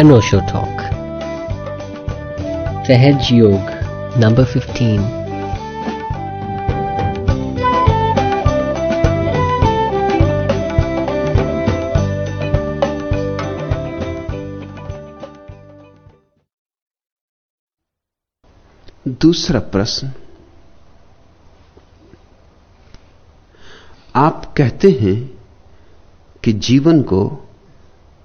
अनोशो talk सहज योग number 15 दूसरा प्रश्न। आप कहते हैं कि जीवन को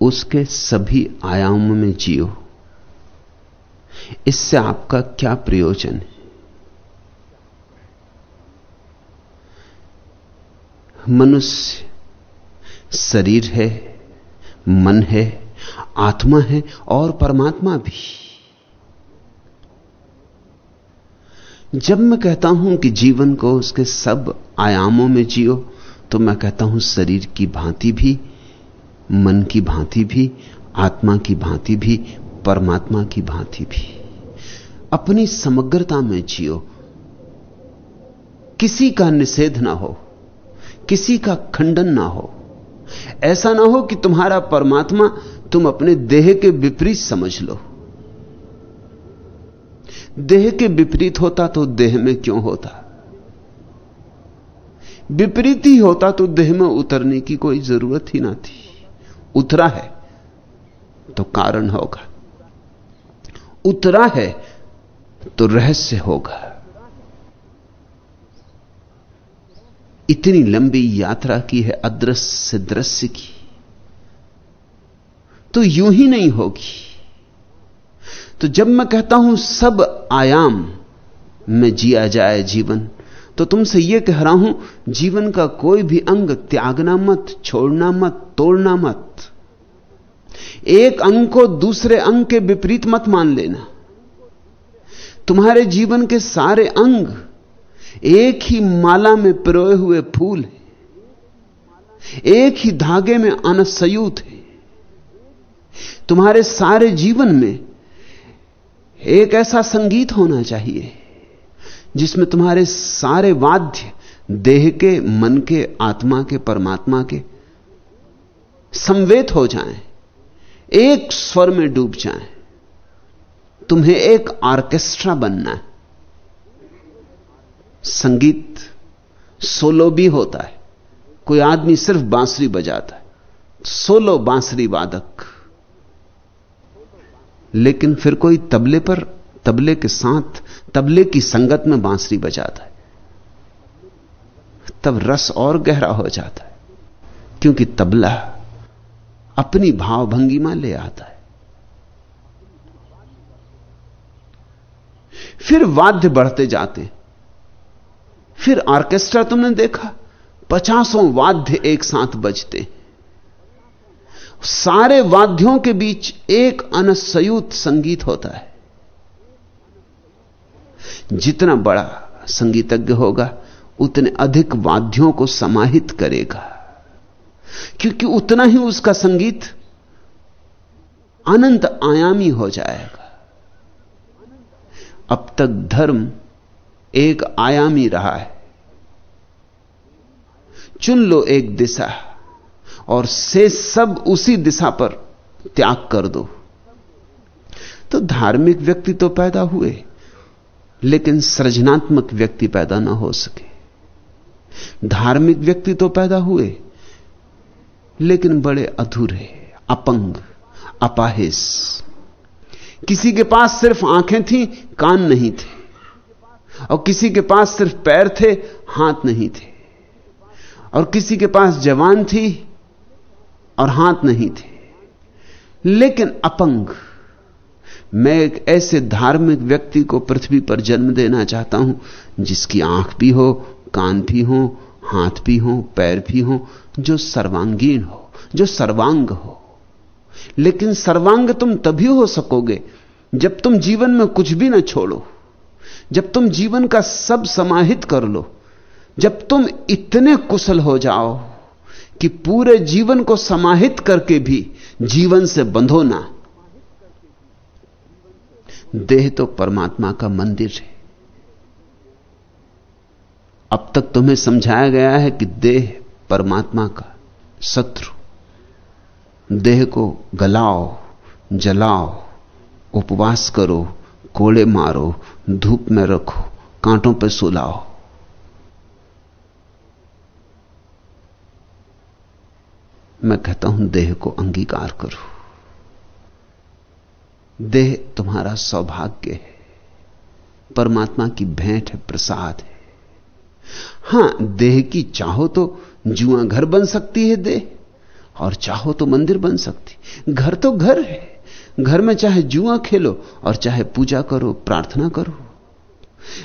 उसके सभी आयामों में जियो। इससे आपका क्या प्रयोजन है? मनुष्य शरीर है, मन है, आत्मा है और परमात्मा भी। जब मैं कहता हूँ कि जीवन को उसके सब आयामों में जियो तो मैं कहता हूँ शरीर की भांति भी मन की भांति भी, आत्मा की भांति भी, परमात्मा की भांति भी। अपनी समग्रता में जियो। किसी का निषेध ना हो, किसी का खंडन ना हो। ऐसा ना हो कि तुम्हारा परमात्मा तुम अपने देह के विपरीत समझ लो। देह के विपरीत होता तो देह में क्यों होता? विपरीत ही होता तो देह में उतरने की कोई ज़रूरत ही ना थी। उतरा है तो कारण होगा। उतरा है तो रहस्य होगा। इतनी लंबी यात्रा की है, अदृश्य दृश्य की तो यूँ ही नहीं होगी। तो जब मैं कहता हूँ, सब आयाम में जिया जाए जीवन तो तुमसे यह कह रहा हूँ, जीवन का कोई भी अंग त्यागना मत, छोड़ना मत, तोड़ना मत। एक अंग को दूसरे अंग के विपरीत मत मान लेना। तुम्हारे जीवन के सारे अंग एक ही माला में पिरोए हुए फूल हैं। एक ही धागे में अनसयूत है। तुम्हारे सारे जीवन में एक ऐसा संगीत होना चाहिए जिसमें तुम्हारे सारे वाद्य देह के मन के आत्मा के परमात्मा के संवेद हो जाएँ, एक स्वर में डूब जाएँ। तुम्हें एक ऑर्केस्ट्रा बनना है। संगीत सोलो भी होता है। कोई आदमी सिर्फ़ बांसुरी बजाता है। सोलो बांसुरी वादक। लेकिन फिर कोई तबले पर, तबले के साथ, तबले की संगत में बांसुरी बजाता है। तब रस और गहरा हो जाता है। क्योंकि तबला अपनी भावभंगिमा ले आता है। फिर वाद्य बढ़ते जाते। फिर ऑर्केस्ट्रा तुमने देखा, पचासों वाद्य एक साथ बजते। सारे वाद्यों के बीच एक अनसयुत संगीत होता है। जितना बड़ा संगीतज्ञ होगा, उतने अधिक वाद्यों को समाहित करेगा। क्योंकि उतना ही उसका संगीत अनंत आयामी हो जाएगा। अब तक धर्म एक आयामी रहा है। चुन लो एक दिशा और से सब उसी दिशा पर त्याग कर दो। तो धार्मिक व्यक्ति तो पैदा हुए, लेकिन सृजनात्मक व्यक्ति पैदा ना हो सके। धार्मिक व्यक्ति तो पैदा हुए लेकिन बड़े अधूरे, अपंग अपाहिस किसी के पास सिर्फ़ आँखें थी, कान नहीं थे। और किसी के पास सिर्फ़ पैर थे, हाथ नहीं थे। और किसी के पास जवान थी और हाथ नहीं थे। लेकिन अपंग, मैं एक ऐसे धार्मिक व्यक्ति को पृथ्वी पर जन्म देना चाहता हूँ, जिसकी आँख भी हो, कान भी हो हाथ भी हो, पैर भी हो, जो सर्वांगीण हो, जो सर्वांग हो। लेकिन सर्वांग तुम तभी हो सकोगे जब तुम जीवन में कुछ भी ना छोड़ो, जब तुम जीवन का सब समाहित कर लो, जब तुम इतने कुशल हो जाओ कि पूरे जीवन को समाहित करके भी जीवन से बंधो ना। देह तो परमात्मा का मंदिर है। अब तक तुम्हें समझाया गया है कि देह परमात्मा का शत्रु। देह को गलाओ, जलाओ, उपवास करो, कोड़े मारो, धूप में रखो, कांटों पर सुलाओ। मैं कहता हूँ, देह को अंगीकार करो। देह तुम्हारा सौभाग्य है। परमात्मा की भेंट है, प्रसाद है। हाँ, देह की चाहो तो जुआ घर बन सकती है देह, और चाहो तो मंदिर बन सकती। घर तो घर है। घर में चाहे जुआ खेलो, और चाहे पूजा करो, प्रार्थना करो।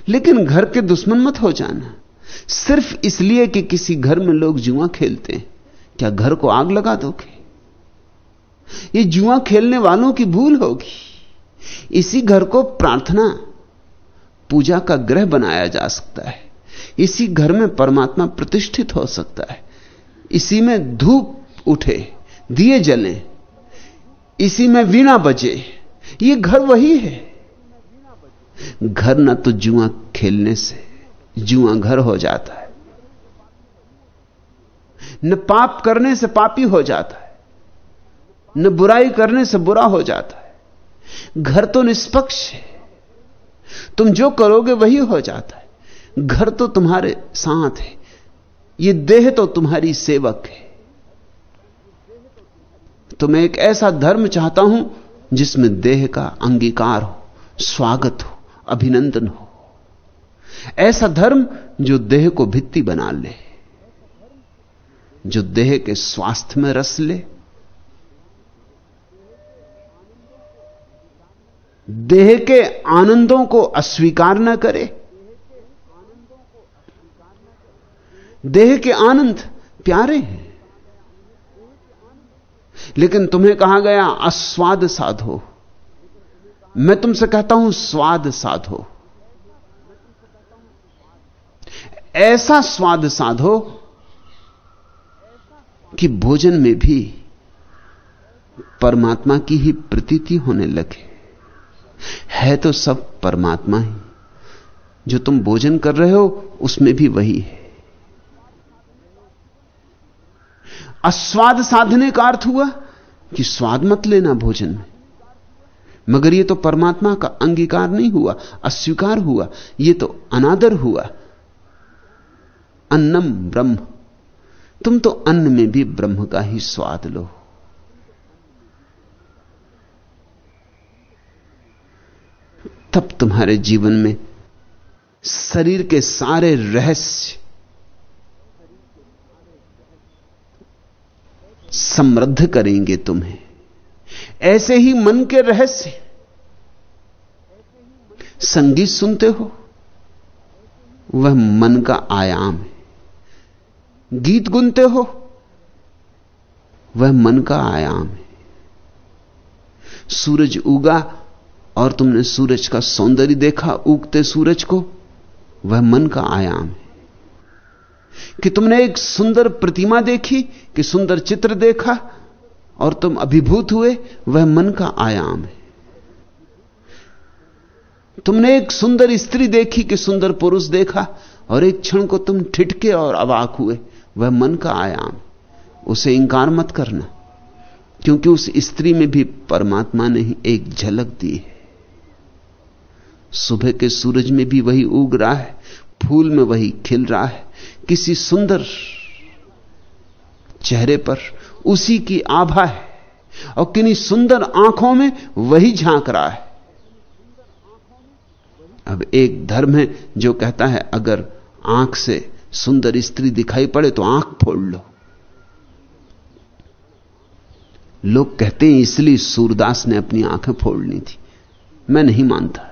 लेकिन घर के दुश्मन मत हो जाना। सिर्फ़ इसलिए कि किसी घर में लोग जुआ खेलते हैं। क्या घर को आग लगा दोगे? ये जुआ खेलने वालों की भूल होगी। इसी घर को प्रार्थना, पूजा का ग्रह बनाया जा सकता है। इसी घर में परमात्मा प्रतिष्ठित हो सकता है। इसी में धूप उठे, दिए जले, इसी में वीणा बजे। ये घर वही है। घर न तो जुआ खेलने से, जुआ घर हो जाता है। न पाप करने से पापी हो जाता है, न बुराई करने से बुरा हो जाता है। घर तो निष्पक्ष है। तुम जो करोगे वही हो जाता है। घर तो तुम्हारे साथ है, ये देह तो तुम्हारी सेवक है। तो मैं एक ऐसा धर्म चाहता हूँ जिसमें देह का अंगीकार हो, स्वागत हो, अभिनंदन हो। ऐसा धर्म जो देह को भित्ति बना ले, जो देह के स्वास्थ्य में रस ले। देह के आनंदों को अस्वीकार न करे देह के आनंद प्यारे हैं। लेकिन तुम्हें कहा गया, अस्वाद साधो। मैं तुमसे कहता हूँ, स्वाद साधो। ऐसा स्वाद साधो कि भोजन में भी परमात्मा की ही प्रतीति होने लगे। है तो सब परमात्मा ही। जो तुम भोजन कर रहे हो, उसमें भी वही है। अस्वाद साधने का अर्थ हुआ कि स्वाद मत लेना भोजन में। मगर यह तो परमात्मा का अंगीकार नहीं हुआ, अस्वीकार हुआ यह तो अनादर हुआ। अन्नम ब्रह्म। तुम तो अन्न में भी ब्रह्म का ही स्वाद लो। तब तुम्हारे जीवन में शरीर के सारे रहस्य समृद्ध करेंगे तुम्हें। ऐसे ही मन के रहस्य। संगीत सुनते हो? वह मन का आयाम है। गीत गुनते हो? वह मन का आयाम है। सूरज उगा और तुमने सूरज का सौंदर्य देखा, उगते सूरज को, वह मन का आयाम है। कि तुमने एक सुंदर प्रतिमा देखी, कि सुंदर चित्र देखा, और तुम अभिभूत हुए, वह मन का आयाम है। तुमने एक सुंदर स्त्री देखी, कि सुंदर पुरुष देखा, और एक क्षण को तुम ठिठके और अवाक हुए, वह मन का आयाम उसे इंकार मत करना, क्योंकि उस स्त्री में भी परमात्मा ने ही एक झलक दी है। सुबह के सूरज में भी वही उग रहा है, फूल में वही खिल रहा है किसी सुंदर चेहरे पर उसी की आभा है और किन्हीं सुंदर आँखों में वही झाँक रहा है। अब एक धर्म है जो कहता है, अगर आँख से सुंदर स्त्री दिखाई पड़े तो आँख फोड़ लो। लोग कहते हैं, इसलिए सूरदास ने अपनी आँखें फोड़नी थी। मैं नहीं मानता,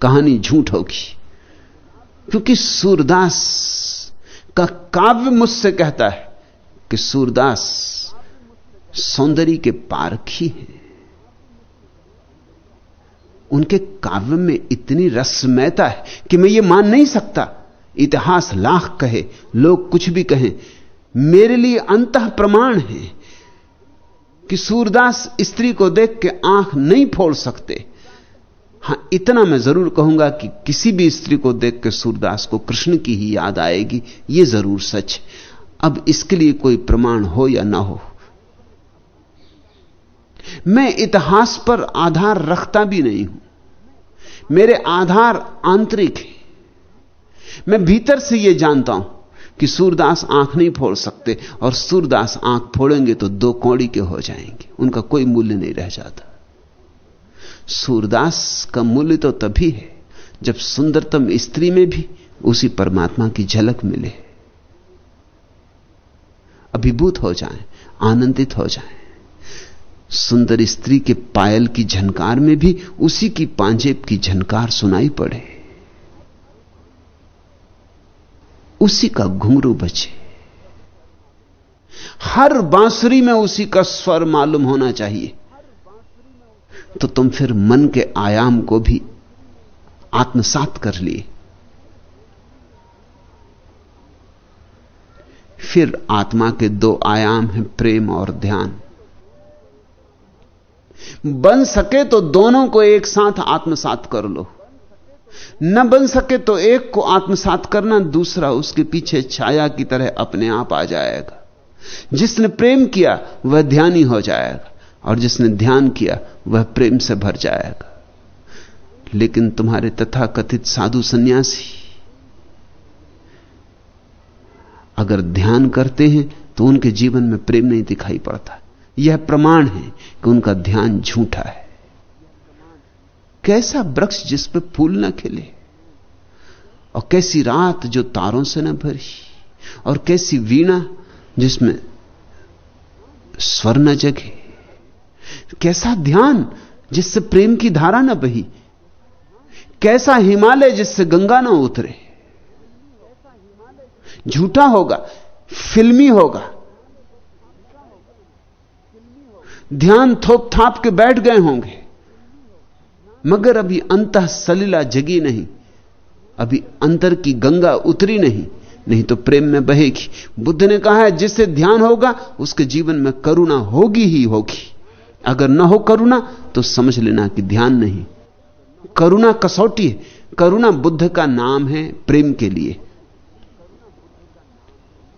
कहानी झूठ होगी। क्योंकि सूरदास का काव्य मुझसे कहता है कि सूरदास सौंदर्य के पारखी हैं उनके काव्य में इतनी रसमयता है कि मैं ये मान नहीं सकता। इतिहास लाख कहे, लोग कुछ भी कहें, मेरे लिए अंत प्रमाण है कि सूरदास स्त्री को देख के आँख नहीं फोड़ सकते। हाँ, इतना मैं ज़रूर कहूँगा कि किसी भी स्त्री को देख के सूरदास को कृष्ण की ही याद आएगी यह ज़रूर सच। अब इसके लिए कोई प्रमाण हो या ना हो। मैं इतिहास पर आधार रखता भी नहीं हूँ। मेरे आधार आंतरिक है। मैं भीतर से यह जानता हूँ कि सूरदास आँख नहीं फोड़ सकते, और सूरदास आँख फोड़ेंगे तो दो कौड़ी के हो जाएँगे, उनका कोई मूल्य नहीं रह जाता। सूरदास का मूल्य तो तभी है जब सुंदरतम स्त्री में भी उसी परमात्मा की झलक मिले। अभिभूत हो जाएँ, आनंदित हो जाएँ। सुंदर स्त्री के पायल की झनकार में भी उसी की पांजेब की झनकार सुनाई पड़े। उसी का घुंघरू बचे। हर बांसुरी में उसी का स्वर मालूम होना चाहिए। तो तुम फिर मन के आयाम को भी आत्मसात कर लिए। फिर आत्मा के दो आयाम हैं, प्रेम और ध्यान। बन सके तो दोनों को एक साथ आत्मसात कर लो। न बन सके तो एक को आत्मसात करना, दूसरा उसके पीछे छाया की तरह अपने आप आ जाएगा। जिसने प्रेम किया, वह ध्यानी हो जाएगा। और जिसने ध्यान किया, वह प्रेम से भर जाएगा। लेकिन तुम्हारे तथाकथित साधु सन्यासी, अगर ध्यान करते हैं तो उनके जीवन में प्रेम नहीं दिखाई पड़ता। यह प्रमाण है कि उनका ध्यान झूठा है। कैसा वृक्ष जिस पर फूल न खिले, और कैसी रात जो तारों से न भरी, और कैसी वीणा जिसमें स्वर न जगे कैसा ध्यान जिससे प्रेम की धारा न बही? कैसा हिमालय जिससे गंगा ना उतरे? झूठा होगा, फिल्मी होगा। ध्यान थोप थाप के बैठ गए होंगे। मगर अभी अंत सलीला जगी नहीं, अभी अंतर की गंगा उतरी नहीं नहीं तो प्रेम में बहेगी। बुद्ध ने कहा है, जिससे ध्यान होगा, उसके जीवन में करुणा होगी ही होगी। अगर ना हो करुणा तो समझ लेना कि ध्यान नहीं। करुणा कसौटी है। करुणा बुद्ध का नाम है प्रेम के लिए।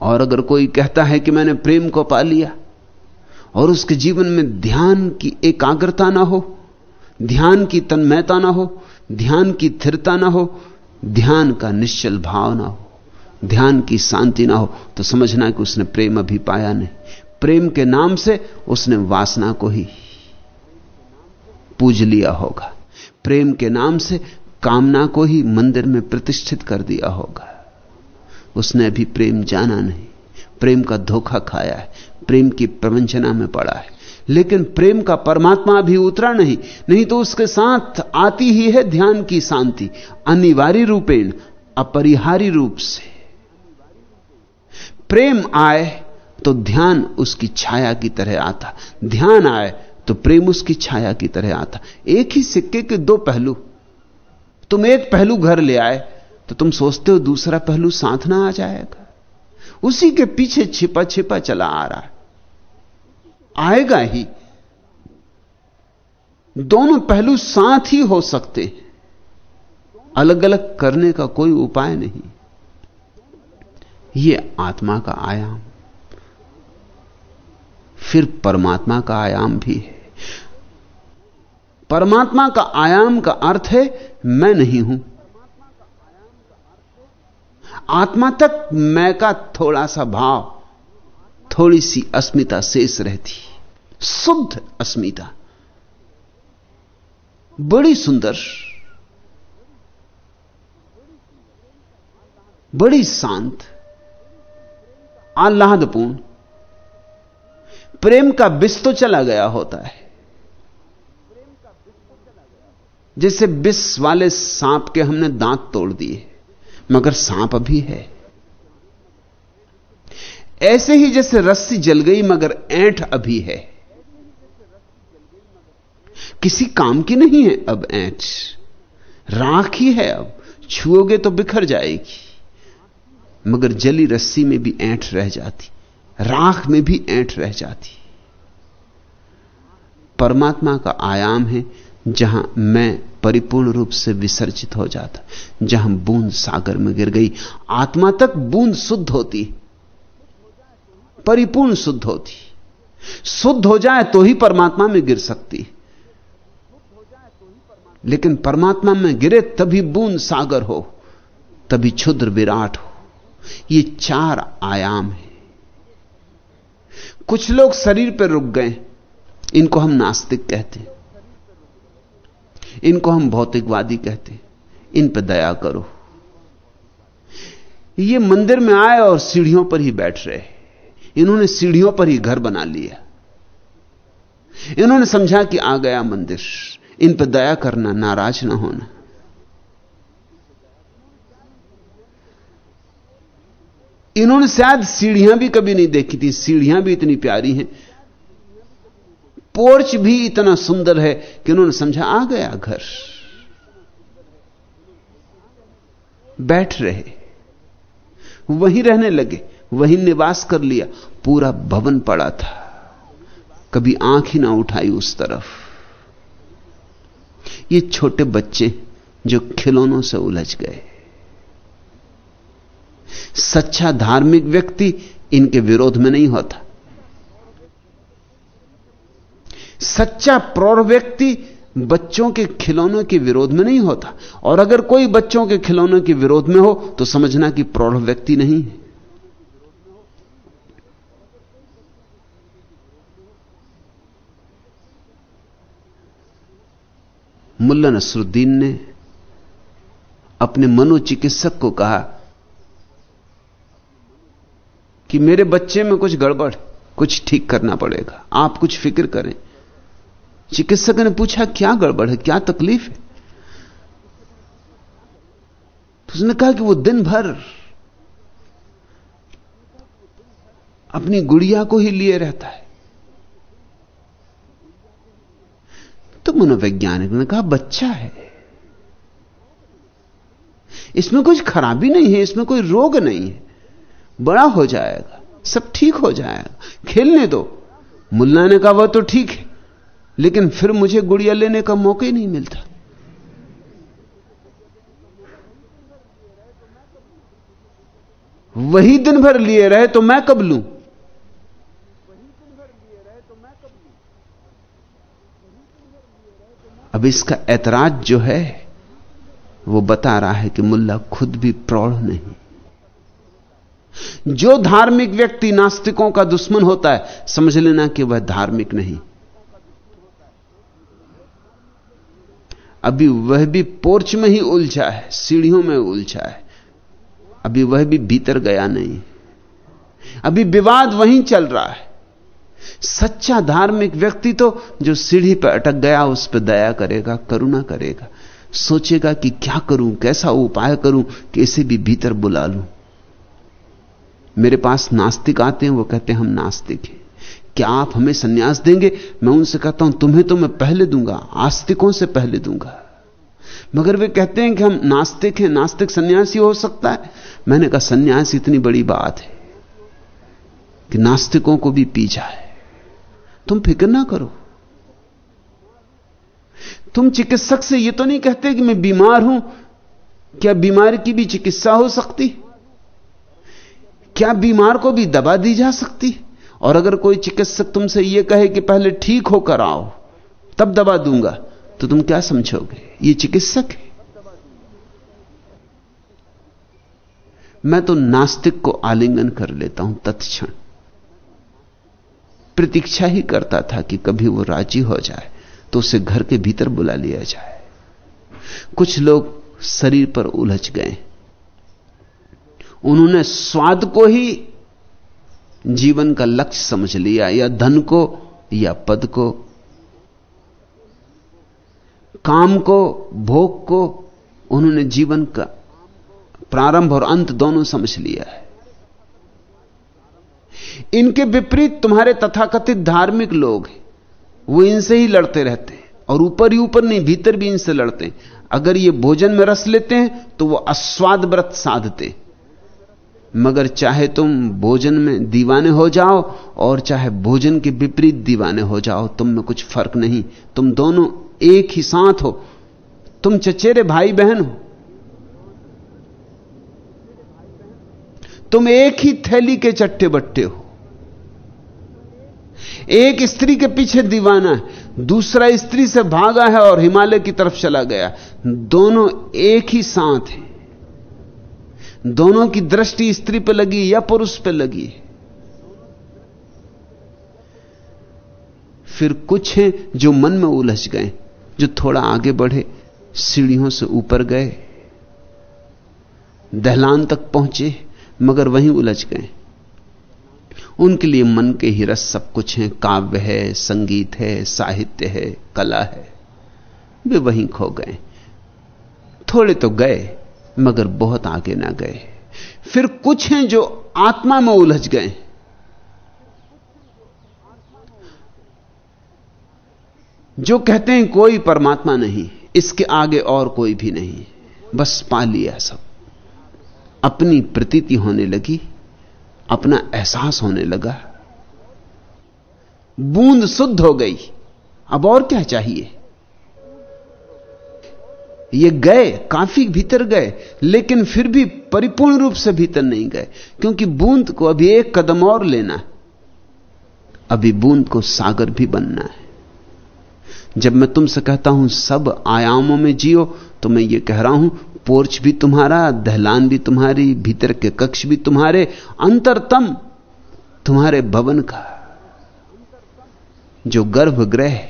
और अगर कोई कहता है कि मैंने प्रेम को पा लिया, और उसके जीवन में ध्यान की एकाग्रता ना हो, ध्यान की तन्मयता ना हो, ध्यान की स्थिरता ना हो, ध्यान का निश्चल भाव ना हो, ध्यान की शांति ना हो तो समझना कि उसने प्रेम अभी पाया नहीं। प्रेम के नाम से उसने वासना को ही पूज लिया होगा। प्रेम के नाम से कामना को ही मंदिर में प्रतिष्ठित कर दिया होगा। उसने अभी प्रेम जाना नहीं। प्रेम का धोखा खाया है। प्रेम की प्रवंचना में पड़ा है। लेकिन प्रेम का परमात्मा अभी उतरा नहीं। नहीं तो उसके साथ आती ही है ध्यान की शांति। अनिवार्य रूपेण अपरिहारी रूप से। प्रेम आए तो ध्यान उसकी छाया की तरह आता। ध्यान आए तो प्रेम उसकी छाया की तरह आता। एक ही सिक्के के दो पहलू। तुम एक पहलू घर ले आए तो तुम सोचते हो दूसरा पहलू साथ ना आ जाएगा। उसी के पीछे छिपा छिपा चला आ रहा है। आएगा ही। दोनों पहलू साथ ही हो सकते। हैं अलग अलग करने का कोई उपाय नहीं। यह आत्मा का आयाम। फिर परमात्मा का आयाम भी है। परमात्मा का आयाम का अर्थ है, मैं नहीं हूँ। आत्मा तक मैं का थोड़ा सा भाव, थोड़ी सी अस्मिता शेष रहती शुद्ध अस्मिता। बड़ी सुंदर। बड़ी शांत। आह्लादपूर्ण। प्रेम का बिस तो चला गया होता है। जैसे बिस वाले सांप के हमने दांत तोड़ दिए, मगर सांप अभी है। ऐसे ही जैसे रस्सी जल गई, मगर ऐंठ अभी है। किसी काम की नहीं है अब ऐंठ। राख ही है अब, छुओगे तो बिखर जाएगी, मगर जली रस्सी में भी ऐंठ रह जाती। राख में भी ऐंठ रह जाती। परमात्मा का आयाम है जहाँ मैं परिपूर्ण रूप से विसर्जित हो जाता, जहाँ बूंद सागर में गिर गई। आत्मा तक बूंद शुद्ध होती, परिपूर्ण शुद्ध होती। शुद्ध हो जाए तो ही परमात्मा में गिर सकती। लेकिन परमात्मा में गिरे तभी बूंद सागर हो, तभी क्षुद्र विराट हो। ये चार आयाम है। कुछ लोग शरीर पर रुक गए। इनको हम नास्तिक कहते हैं। इनको हम भौतिकवादी कहते हैं। इन पर दया करो। ये मंदिर में आए और सीढ़ियों पर ही बैठ रहे इन्होंने सीढ़ियों पर ही घर बना लिया। इन्होंने समझा कि आ गया मंदिर। इन पर दया करना, नाराज़ ना होना। इन्होंने शायद सीढ़ियाँ भी कभी नहीं देखी थी, सीढ़ियाँ भी इतनी प्यारी हैं। पोर्च भी इतना सुंदर है कि उन्होंने समझा, आ गया घर। बैठ रहे। वहीं रहने लगे, वहीं निवास कर लिया। पूरा भवन पड़ा था। कभी आँख ही ना उठाई उस तरफ़। ये छोटे बच्चे जो खिलौनों से उलझ गए। सच्चा धार्मिक व्यक्ति इनके विरोध में नहीं होता। सच्चा प्रौढ़ व्यक्ति बच्चों के खिलौनों के विरोध में नहीं होता। और अगर कोई बच्चों के खिलौनों के विरोध में हो तो समझना कि प्रौढ़ व्यक्ति नहीं है। मुल्ला नसरुद्दीन ने अपने मनोचिकित्सक को कहा कि मेरे बच्चे में कुछ गड़बड़, कुछ ठीक करना पड़ेगा। आप कुछ फ़िक्र करें। चिकित्सक ने पूछा, क्या गड़बड़ है? क्या तकलीफ़ है? तो उसने कहा कि वो दिन भर अपनी गुड़िया को ही लिए रहता है। तो मनोवैज्ञानिक ने कहा, बच्चा है। इसमें कुछ खराबी नहीं है, इसमें कोई रोग नहीं है। बड़ा हो जाएगा, सब ठीक हो जाएगा। खेलने दो। मुल्ला ने कहा, वह तो ठीक है। लेकिन फिर मुझे गुड़िया लेने का मौका ही नहीं मिलता। वही दिन भर लिए रहे तो मैं कब लूँ? अब इसका ऐतराज जो है, वो बता रहा है कि मुल्ला खुद भी प्रौढ़ नहीं। जो धार्मिक व्यक्ति नास्तिकों का दुश्मन होता है, समझ लेना कि वह धार्मिक नहीं। अभी वह भी पोर्च में ही उलझा है, सीढ़ियों में उलझा है। अभी वह भी भीतर गया नहीं। अभी विवाद वहीं चल रहा है। सच्चा धार्मिक व्यक्ति तो जो सीढ़ी पर अटक गया, उस पर दया करेगा, करुणा करेगा। सोचेगा कि क्या करूँ, कैसा उपाय करूँ कि इसे भी भीतर बुला लूँ। मेरे पास नास्तिक आते हैं, वो कहते हैं, हम नास्तिक हैं। क्या आप हमें सन्यास देंगे? मैं उनसे कहता हूँ, तुम्हें तो मैं पहले दूँगा, आस्तिकों से पहले दूँगा। मगर वे कहते हैं कि हम नास्तिक हैं, नास्तिक सन्यासी हो सकता है। मैंने कहा, सन्यास इतनी बड़ी बात है कि नास्तिकों को भी पी जाए तुम फ़िक्र ना करो। तुम चिकित्सक से यह तो नहीं कहते कि मैं बीमार हूँ। क्या बीमारी की भी चिकित्सा हो सकती? क्या बीमार को भी दबा दी जा सकती? और अगर कोई चिकित्सक तुमसे यह कहे कि पहले ठीक होकर आओ, तब दबा दूँगा तो तुम क्या समझोगे? ये चिकित्सक है। मैं तो नास्तिक को आलिंगन कर लेता हूँ तत्क्षण। प्रतीक्षा ही करता था कि कभी वो राज़ी हो जाए तो उसे घर के भीतर बुला लिया जाए। कुछ लोग शरीर पर उलझ गए। उन्होंने स्वाद को ही जीवन का लक्ष्य समझ लिया, या धन को, या पद को, काम को, भोग को, उन्होंने जीवन का प्रारंभ और अंत दोनों समझ लिया है। इनके विपरीत तुम्हारे तथाकथित धार्मिक लोग हैं, वो इनसे ही लड़ते रहते हैं, और ऊपर ही ऊपर नहीं, भीतर भी इनसे लड़ते हैं। अगर ये भोजन में रस लेते हैं तो वो अस्वाद व्रत साधते मगर चाहे तुम भोजन में दीवाने हो जाओ और चाहे भोजन के विपरीत दीवाने हो जाओ, तुम में कुछ फ़र्क नहीं। तुम दोनों एक ही साथ हो। तुम चचेरे भाई बहन हो। तुम एक ही थैली के चट्टे बट्टे हो। एक स्त्री के पीछे दीवाना है, दूसरा स्त्री से भागा है और हिमालय की तरफ़ चला गया। दोनों एक ही साथ हैं। दोनों की दृष्टि स्त्री पे लगी या पुरुष पे लगी? फिर कुछ हैं जो मन में उलझ गए, जो थोड़ा आगे बढ़े, सीढ़ियों से ऊपर गए, दहलान तक पहुँचे, मगर वहीं उलझ गए। उनके लिए मन के ही रस सब कुछ है, काव्य है, संगीत है, साहित्य है, कला है। वे वहीं खो गए। थोड़े तो गए। मगर बहुत आगे ना गए। फिर कुछ हैं जो आत्मा में उलझ गए। जो कहते हैं कोई परमात्मा नहीं, इसके आगे और कोई भी नहीं। बस पा लिया सब। अपनी प्रतीति होने लगी, अपना एहसास होने लगा। बूंद शुद्ध हो गई। अब और क्या चाहिए? ये गए, काफ़ी भीतर गए, लेकिन फिर भी परिपूर्ण रूप से भीतर नहीं गए, क्योंकि बूंद को अभी एक कदम और लेना है। अभी बूंद को सागर भी बनना है। जब मैं तुमसे कहता हूँ, सब आयामों में जियो तो मैं ये कह रहा हूँ, पोर्च भी तुम्हारा, दहलान भी तुम्हारी, भीतर के कक्ष भी तुम्हारे, अंतरतम तुम्हारे भवन का, जो गर्भगृह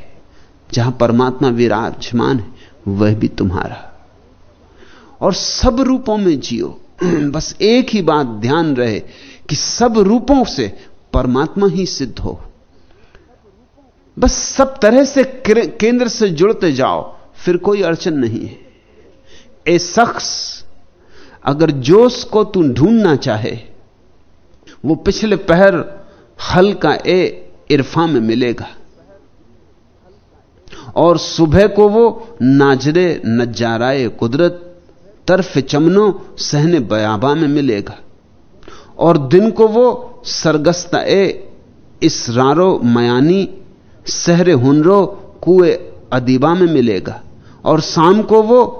जहाँ परमात्मा विराजमान है। वह भी तुम्हारा। और सब रूपों में जियो। बस एक ही बात ध्यान रहे कि सब रूपों से परमात्मा ही सिद्ध हो। बस सब तरह से केंद्र से जुड़ते जाओ, फिर कोई अड़चन नहीं है। ए शख्स, अगर जोश को तू ढूंढना चाहे, वो पिछले पहर हल का ए इरफा में मिलेगा। और सुबह को वो नाजरे, नजाराए कुदरत, तरफ़ चमनो सहने बयाबा में मिलेगा। और दिन को वो सरगस्ता ए इसरारो मयानी, सहरे हुनरो कुए अदीबा में मिलेगा। और शाम को वो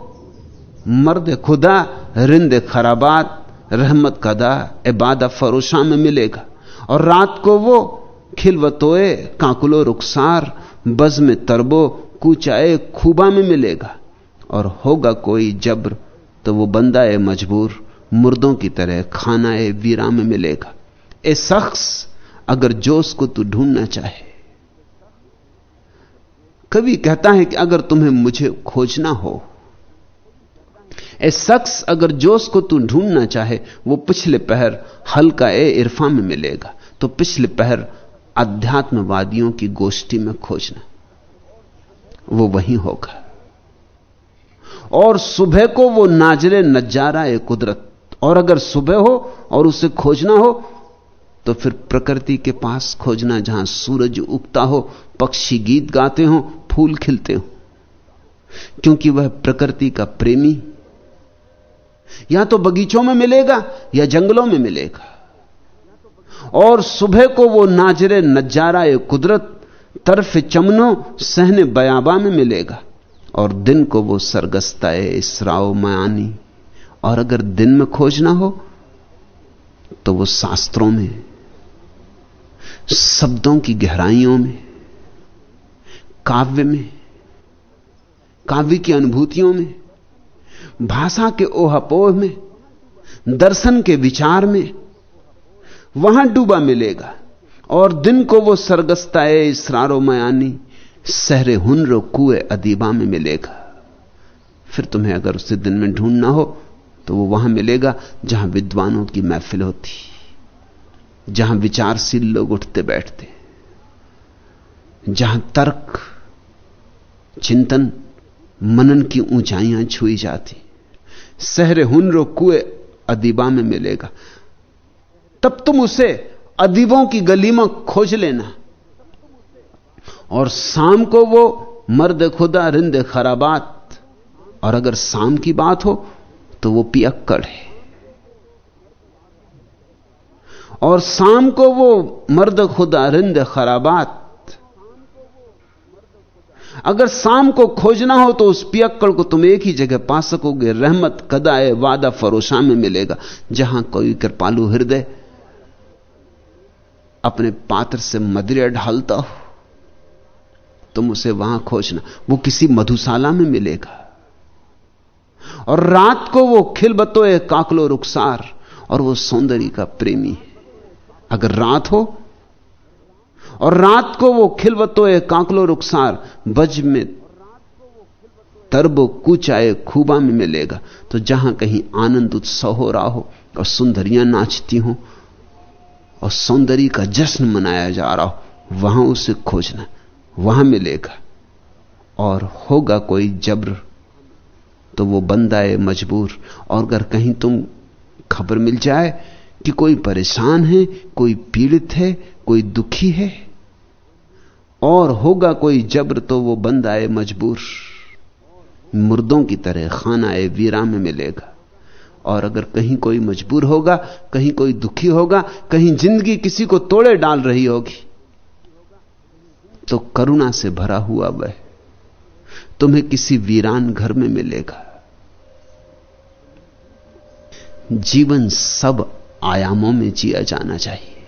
मर्द खुदा, रिंद खराबात, रहमत कदा, इबादा फरोशा में मिलेगा। और रात को वो खिलवतोए, काकुलो रुखसार बज में तरबो कूचाए खूबा में मिलेगा। और होगा कोई जब्र तो वो बंदा है मजबूर, मुर्दों की तरह खाना है वीरा में मिलेगा। ए शख्स, अगर जोश को तू ढूंढना चाहे। कभी कहता है कि अगर तुम्हें मुझे खोजना हो, ए शख्स, अगर जोश को तू ढूंढना चाहे, वो पिछले पहर हल्का ए इरफा में मिलेगा। तो पिछले पहर अध्यात्मवादियों की गोष्ठी में खोजना। वो वहीं होगा। और सुबह को वो नाजरे नज़ारा है कुदरत। और अगर सुबह हो और उसे खोजना हो तो फिर प्रकृति के पास खोजना, जहाँ सूरज उगता हो, पक्षी गीत गाते हो, फूल खिलते हो। क्योंकि वह प्रकृति का प्रेमी। या तो बगीचों में मिलेगा या जंगलों में मिलेगा। और सुबह को वो नाजरे नज़ारा कुदरत तरफ़ चमनो सहने बयाबा में मिलेगा और दिन को वो सरगस्ता इसराव मयानी और अगर दिन में खोजना हो तो वो शास्त्रों में, शब्दों की गहराइयों में, काव्य में, काव्य की अनुभूतियों में, भाषा के ओहापोह में, दर्शन के विचार में वहाँ डूबा मिलेगा। और दिन को वो सरगस्ता इसरारो मयानी, सहरे हुनरो कुए अदीबा में मिलेगा। फिर तुम्हें अगर उसे दिन में ढूंढना हो तो वो वहाँ मिलेगा जहाँ विद्वानों की महफिल होती, जहाँ विचारशील लोग उठते बैठते, जहाँ तर्क, चिंतन, मनन की ऊंचाइयाँ छुई जाती। सहरे हुनरो कुए अदीबा में मिलेगा। तब तुम उसे अदीबों की गली में खोज लेना। और शाम को वो मर्द खुदा रिंद खराबात। और अगर शाम की बात हो तो वो पियक्कड़ है। और शाम को वो मर्द खुदा रिंद खराबात। अगर शाम को खोजना हो तो उस पियक्कड़ को तुम एक ही जगह पा सकोगे। रहमत, कदाए, वादा फरोशा में मिलेगा, जहाँ कोई कृपालु हृदय अपने पात्र से मदिरा ढालता हो। तुम उसे वहाँ खोजना। वो किसी मधुशाला में मिलेगा। और रात को वो खिल बतोए काकलो रुखसार और वो सौंदर्य का प्रेमी अगर रात हो और रात को वो खिल खिलवतोए काकलो रुखसार बज में तरबो कुचाए खूबा में मिलेगा तो जहाँ कहीं आनंद उत्सव हो रहा हो और सुंदरियाँ नाचती हो और सौंदर्य का जश्न मनाया जा रहा हो, वहाँ उसे खोजना, वहाँ मिलेगा। और होगा कोई जब्र तो वो बंदा है मजबूर। और अगर कहीं तुम खबर मिल जाए कि कोई परेशान है, कोई पीड़ित है, कोई दुखी है, और होगा कोई जब्र तो वो बंदा है मजबूर। मुर्दों की तरह खाना है वीरा में मिलेगा। और अगर कहीं कोई मजबूर होगा, कहीं कोई दुखी होगा, कहीं ज़िंदगी किसी को तोड़े डाल रही होगी तो करुणा से भरा हुआ वह तुम्हें किसी वीरान घर में मिलेगा। जीवन सब आयामों में जिया जाना चाहिए।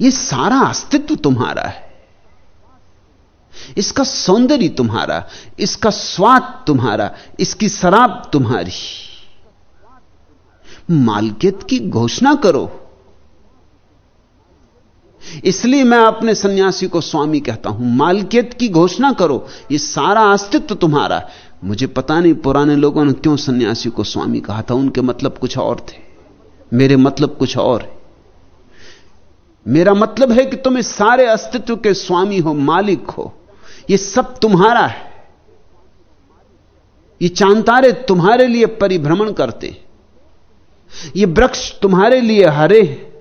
यह सारा अस्तित्व तुम्हारा है। इसका सौंदर्य तुम्हारा, इसका स्वाद तुम्हारा, इसकी शराब तुम्हारी। मालकियत की घोषणा करो। इसलिए मैं अपने सन्यासी को स्वामी कहता हूँ, मालकियत की घोषणा करो यह सारा अस्तित्व तुम्हारा। मुझे पता नहीं पुराने लोगों ने क्यों सन्यासी को स्वामी कहा था, उनके मतलब कुछ और थे। मेरे मतलब कुछ और मेरा मतलब है कि तुम इस सारे अस्तित्व के स्वामी हो, मालिक हो। ये सब तुम्हारा है। ये चांतारे तुम्हारे लिए परिभ्रमण करते ये वृक्ष तुम्हारे लिए हरे हैं।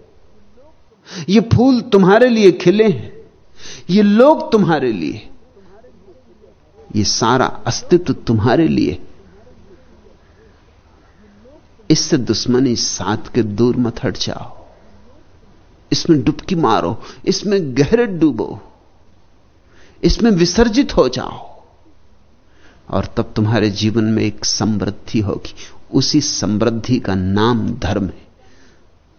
ये फूल तुम्हारे लिए खिले हैं। ये लोग तुम्हारे लिए। ये सारा अस्तित्व तुम्हारे लिए। इससे दुश्मनी साथ के दूर मत हट जाओ। इसमें डुबकी मारो। इसमें गहरे डूबो। इसमें विसर्जित हो जाओ। और तब तुम्हारे जीवन में एक समृद्धि होगी। उसी समृद्धि का नाम धर्म है।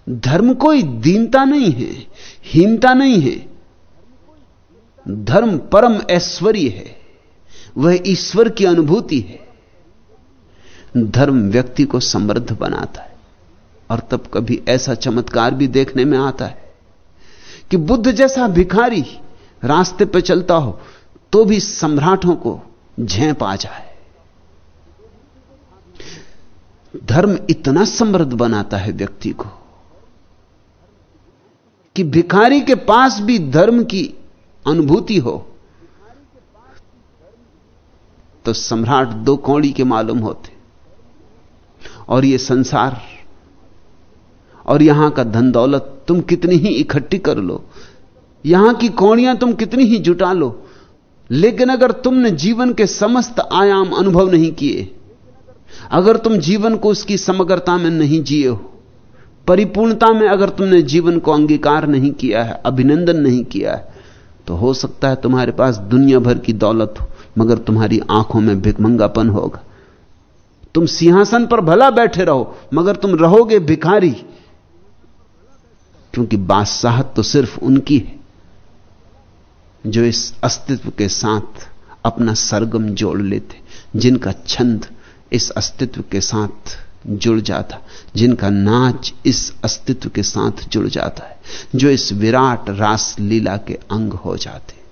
धर्म कोई दीनता नहीं है, हीनता नहीं है। धर्म परम ऐश्वर्य है। वह ईश्वर की अनुभूति है। धर्म व्यक्ति को समृद्ध बनाता है। और तब कभी ऐसा चमत्कार भी देखने में आता है कि बुद्ध जैसा भिखारी रास्ते पर चलता हो तो भी सम्राटों को झेप आ जाए। धर्म इतना समृद्ध बनाता है व्यक्ति को, कि भिखारी के पास भी धर्म की अनुभूति हो तो सम्राट दो कौड़ी के मालूम होते। और ये संसार, और यहाँ का धन दौलत तुम कितनी ही इकट्ठी कर लो यहाँ की कौड़ियाँ तुम कितनी ही जुटा लो, लेकिन अगर तुमने जीवन के समस्त आयाम अनुभव नहीं किए, अगर तुम जीवन को उसकी समग्रता में नहीं जिए हो, परिपूर्णता में अगर तुमने जीवन को अंगीकार नहीं किया है, अभिनंदन नहीं किया है तो हो सकता है तुम्हारे पास दुनिया भर की दौलत हो, मगर तुम्हारी आँखों में भिकमंगापन होगा। तुम सिंहासन पर भला बैठे रहो, मगर तुम रहोगे भिखारी, क्योंकि बादशाहत तो सिर्फ़ उनकी है। जो इस अस्तित्व के साथ अपना सरगम जोड़ लेते, जिनका छंद इस अस्तित्व के साथ जुड़ जाता, जिनका नाच इस अस्तित्व के साथ जुड़ जाता है, जो इस विराट रास लीला के अंग हो जाते।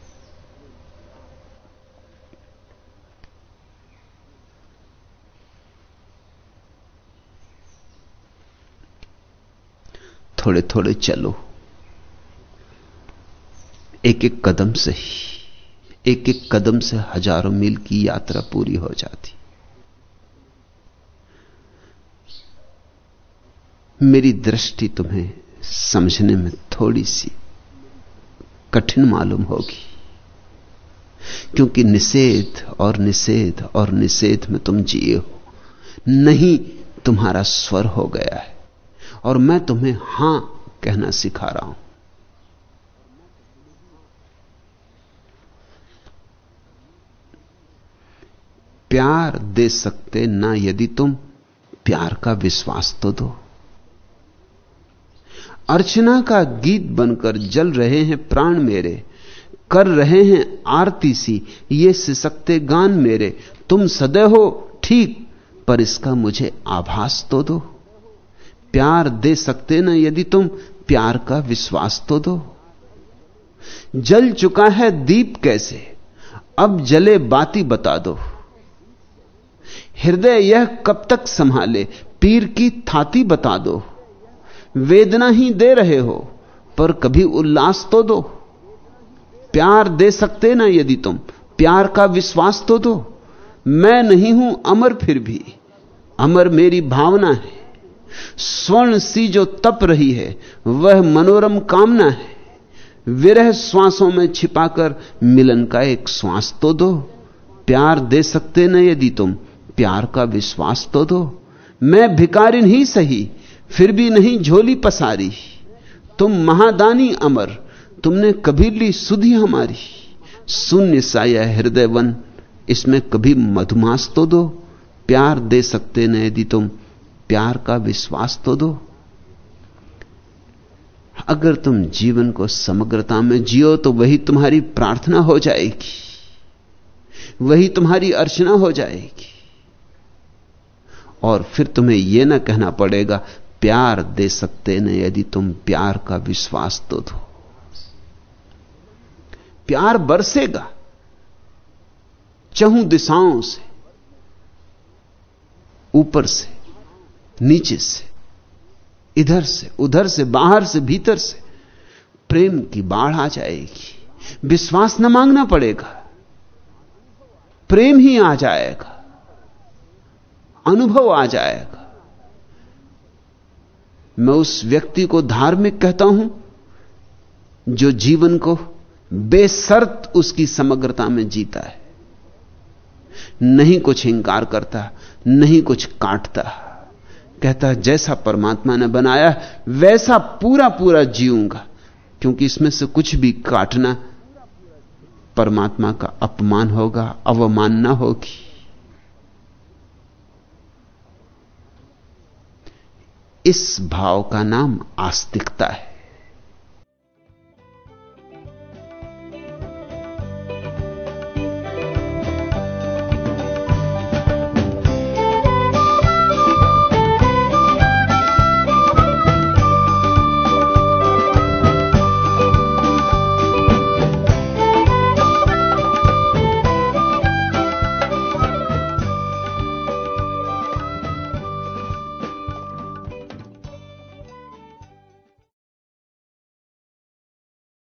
थोड़े थोड़े चलो। एक एक कदम से ही एक एक कदम से हज़ारों मील की यात्रा पूरी हो जाती। मेरी दृष्टि तुम्हें समझने में थोड़ी सी कठिन मालूम होगी, क्योंकि निषेध और निषेध और निषेध में तुम जिए हो। नहीं, तुम्हारा स्वर हो गया है, और मैं तुम्हें हाँ कहना सिखा रहा हूँ। प्यार दे सकते ना यदि तुम प्यार का विश्वास तो दो। अर्चना का गीत बनकर जल रहे हैं प्राण मेरे, कर रहे हैं आरती सी, ये सिसकते गान मेरे। तुम सदै हो, ठीक, पर इसका मुझे आभास तो दो। प्यार दे सकते ना यदि तुम प्यार का विश्वास तो दो। जल चुका है दीप कैसे, अब जले बाती बता दो। हृदय यह कब तक संभाले? पीर की थाती बता दो। वेदना ही दे रहे हो, पर कभी उल्लास तो दो। प्यार दे सकते ना यदि तुम, प्यार का विश्वास तो दो। मैं नहीं हूँ अमर फिर भी, अमर मेरी भावना है। स्वर्ण सी जो तप रही है, वह मनोरम कामना है। विरह श्वासों में छिपाकर मिलन का एक श्वास तो दो। प्यार दे सकते ना यदि तुम प्यार का विश्वास तो दो। मैं भिकारिन ही सही, फिर भी नहीं झोली पसारी। तुम महादानी अमर, तुमने कभी ली सुधी हमारी। शून्य सा यह हृदय वन, इसमें कभी मधुमास तो दो। प्यार दे सकते न यदि तुम, प्यार का विश्वास तो दो। अगर तुम जीवन को समग्रता में जियो तो वही तुम्हारी प्रार्थना हो जाएगी। वही तुम्हारी अर्चना हो जाएगी। और फिर तुम्हें यह ना कहना पड़ेगा, प्यार दे सकते न यदि तुम प्यार का विश्वास तो दो। प्यार बरसेगा, चहु दिशाओं से, ऊपर से, नीचे से, इधर से, उधर से, बाहर से, भीतर से, प्रेम की बाढ़ आ जाएगी। विश्वास न मांगना पड़ेगा, प्रेम ही आ जाएगा। अनुभव आ जाएगा। मैं उस व्यक्ति को धार्मिक कहता हूँ, जो जीवन को बेसर्त उसकी समग्रता में जीता है। नहीं कुछ इंकार करता, नहीं कुछ काटता। कहता, जैसा परमात्मा ने बनाया, वैसा पूरा पूरा जीऊँगा, क्योंकि इसमें से कुछ भी काटना परमात्मा का अपमान होगा अवमानना होगी। इस भाव का नाम आस्तिकता है।